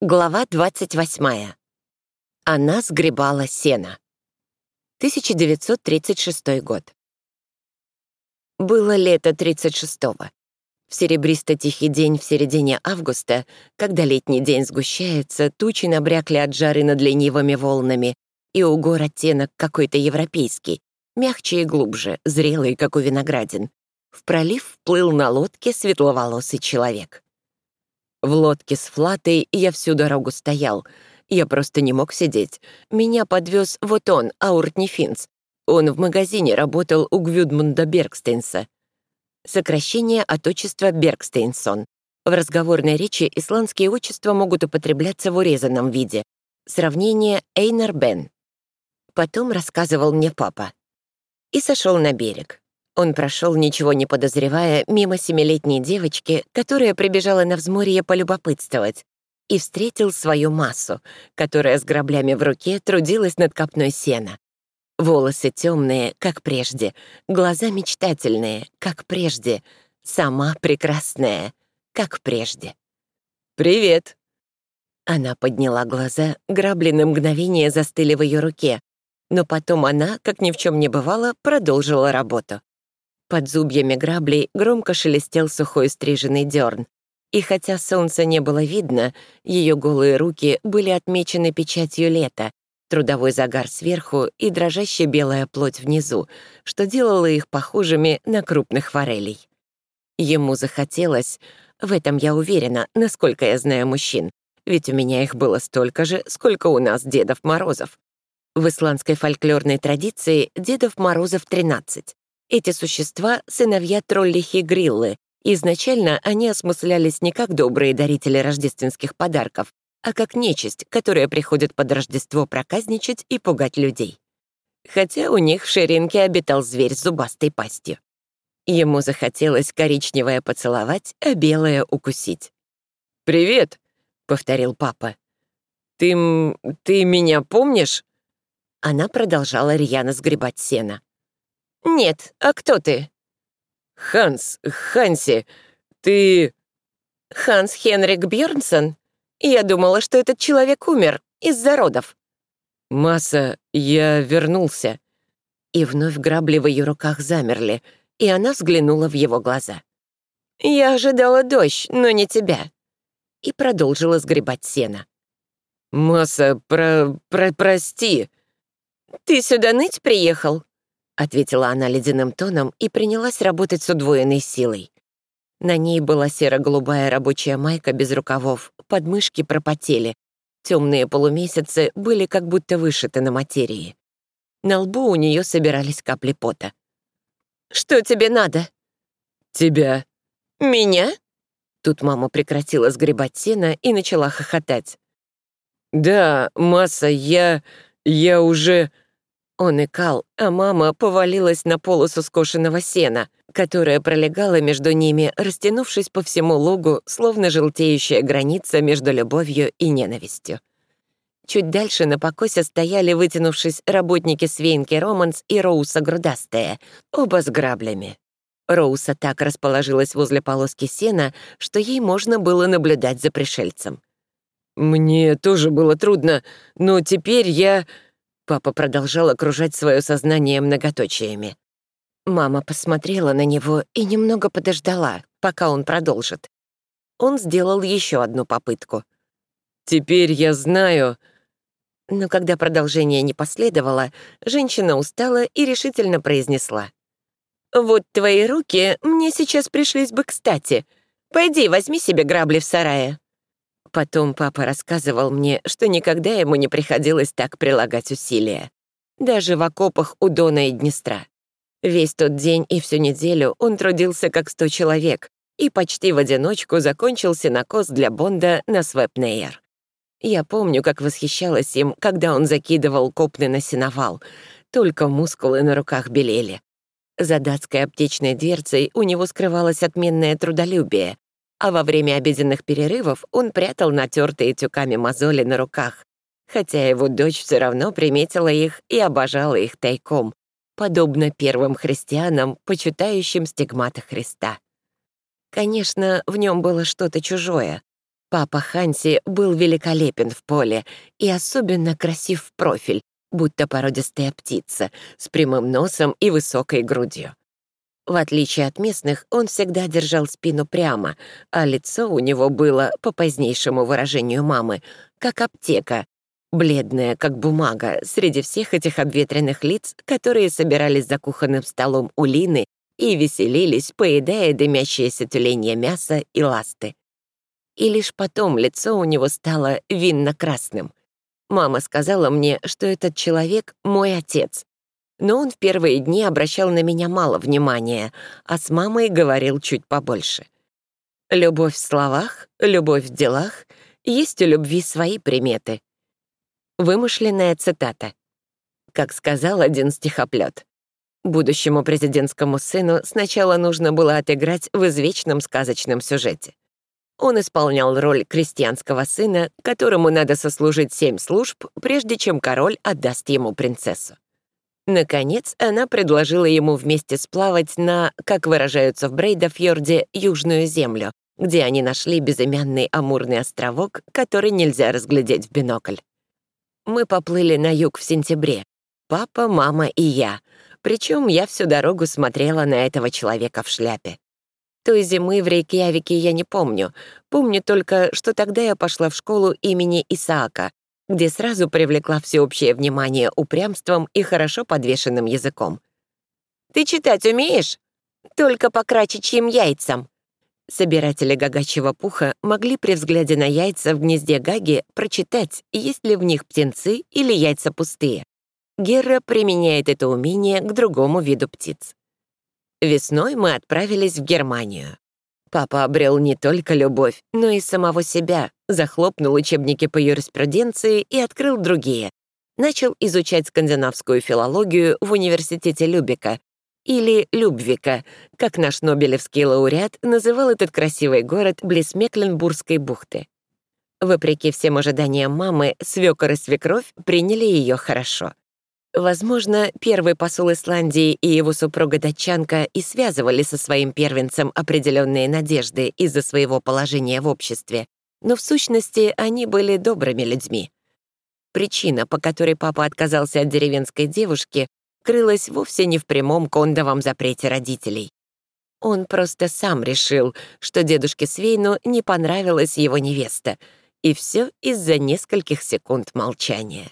Глава 28. Она сгребала сено. 1936 год. Было лето 36-го. В серебристо-тихий день в середине августа, когда летний день сгущается, тучи набрякли от жары над ленивыми волнами, и у гор оттенок какой-то европейский, мягче и глубже, зрелый, как у виноградин. В пролив вплыл на лодке светловолосый человек. В лодке с Флатой я всю дорогу стоял. Я просто не мог сидеть. Меня подвез вот он, Ауртни Финц. Он в магазине работал у Гвюдмунда Бергстейнса. Сокращение от отчества Бергстейнсон. В разговорной речи исландские отчества могут употребляться в урезанном виде. Сравнение Эйнар Бен. Потом рассказывал мне папа. И сошел на берег. Он прошел, ничего не подозревая, мимо семилетней девочки, которая прибежала на взморье полюбопытствовать, и встретил свою массу, которая с граблями в руке трудилась над копной сена. Волосы темные, как прежде, глаза мечтательные, как прежде, сама прекрасная, как прежде. «Привет!» Она подняла глаза, грабли на мгновение застыли в ее руке, но потом она, как ни в чем не бывало, продолжила работу. Под зубьями граблей громко шелестел сухой стриженный дерн. И хотя солнца не было видно, ее голые руки были отмечены печатью лета, трудовой загар сверху и дрожащая белая плоть внизу, что делало их похожими на крупных форелей. Ему захотелось, в этом я уверена, насколько я знаю мужчин, ведь у меня их было столько же, сколько у нас Дедов Морозов. В исландской фольклорной традиции Дедов Морозов 13. Эти существа — сыновья троллихи Гриллы. Изначально они осмыслялись не как добрые дарители рождественских подарков, а как нечисть, которая приходит под Рождество проказничать и пугать людей. Хотя у них в ширинке обитал зверь с зубастой пастью. Ему захотелось коричневое поцеловать, а белое укусить. «Привет», — повторил папа. «Ты... ты меня помнишь?» Она продолжала рьяно сгребать сено. «Нет, а кто ты?» «Ханс, Ханси, ты...» «Ханс Хенрик Бьернсон? Я думала, что этот человек умер из-за родов». «Масса, я вернулся». И вновь грабли в ее руках замерли, и она взглянула в его глаза. «Я ожидала дождь, но не тебя». И продолжила сгребать сено. «Масса, про... про... прости». «Ты сюда ныть приехал?» Ответила она ледяным тоном и принялась работать с удвоенной силой. На ней была серо-голубая рабочая майка без рукавов, подмышки пропотели. Темные полумесяцы были как будто вышиты на материи. На лбу у нее собирались капли пота. «Что тебе надо?» «Тебя». «Меня?» Тут мама прекратила сгребать сено и начала хохотать. «Да, масса, я... я уже...» Он икал, а мама повалилась на полосу скошенного сена, которая пролегала между ними, растянувшись по всему лугу, словно желтеющая граница между любовью и ненавистью. Чуть дальше на покосе стояли, вытянувшись, работники Свейнки Романс и Роуса Грудастая, оба с граблями. Роуса так расположилась возле полоски сена, что ей можно было наблюдать за пришельцем. «Мне тоже было трудно, но теперь я...» Папа продолжал окружать свое сознание многоточиями. Мама посмотрела на него и немного подождала, пока он продолжит. Он сделал еще одну попытку. «Теперь я знаю...» Но когда продолжение не последовало, женщина устала и решительно произнесла. «Вот твои руки мне сейчас пришлись бы кстати. Пойди, возьми себе грабли в сарае». Потом папа рассказывал мне, что никогда ему не приходилось так прилагать усилия. Даже в окопах у Дона и Днестра. Весь тот день и всю неделю он трудился как сто человек и почти в одиночку закончил сенокос для Бонда на Свепнейер. Я помню, как восхищалась им, когда он закидывал копны на сеновал. Только мускулы на руках белели. За датской аптечной дверцей у него скрывалось отменное трудолюбие, а во время обеденных перерывов он прятал натертые тюками мозоли на руках, хотя его дочь все равно приметила их и обожала их тайком, подобно первым христианам, почитающим стигматы Христа. Конечно, в нем было что-то чужое, Папа Ханси был великолепен в поле и особенно красив в профиль, будто породистая птица, с прямым носом и высокой грудью. В отличие от местных, он всегда держал спину прямо, а лицо у него было, по позднейшему выражению мамы, как аптека, бледное, как бумага, среди всех этих обветренных лиц, которые собирались за кухонным столом у Лины и веселились, поедая дымящееся тюленье мясо и ласты. И лишь потом лицо у него стало винно-красным. Мама сказала мне, что этот человек — мой отец, но он в первые дни обращал на меня мало внимания, а с мамой говорил чуть побольше. Любовь в словах, любовь в делах, есть у любви свои приметы. Вымышленная цитата. Как сказал один стихоплет. Будущему президентскому сыну сначала нужно было отыграть в извечном сказочном сюжете. Он исполнял роль крестьянского сына, которому надо сослужить семь служб, прежде чем король отдаст ему принцессу. Наконец, она предложила ему вместе сплавать на, как выражаются в Брейдафьорде, Южную землю, где они нашли безымянный Амурный островок, который нельзя разглядеть в бинокль. Мы поплыли на юг в сентябре. Папа, мама и я. Причем я всю дорогу смотрела на этого человека в шляпе. Той зимы в Рейкьявике я не помню. Помню только, что тогда я пошла в школу имени Исаака, где сразу привлекла всеобщее внимание упрямством и хорошо подвешенным языком. «Ты читать умеешь? Только по крачечьим яйцам». Собиратели гагачьего пуха могли при взгляде на яйца в гнезде гаги прочитать, есть ли в них птенцы или яйца пустые. Герра применяет это умение к другому виду птиц. Весной мы отправились в Германию. Папа обрел не только любовь, но и самого себя, захлопнул учебники по юриспруденции и открыл другие. Начал изучать скандинавскую филологию в университете Любека, или Любвика, как наш Нобелевский лауреат называл этот красивый город близ Мекленбургской бухты. Вопреки всем ожиданиям мамы, свекор и свекровь приняли ее хорошо. Возможно, первый посол Исландии и его супруга-датчанка и связывали со своим первенцем определенные надежды из-за своего положения в обществе, но в сущности они были добрыми людьми. Причина, по которой папа отказался от деревенской девушки, крылась вовсе не в прямом кондовом запрете родителей. Он просто сам решил, что дедушке Свейну не понравилась его невеста, и все из-за нескольких секунд молчания.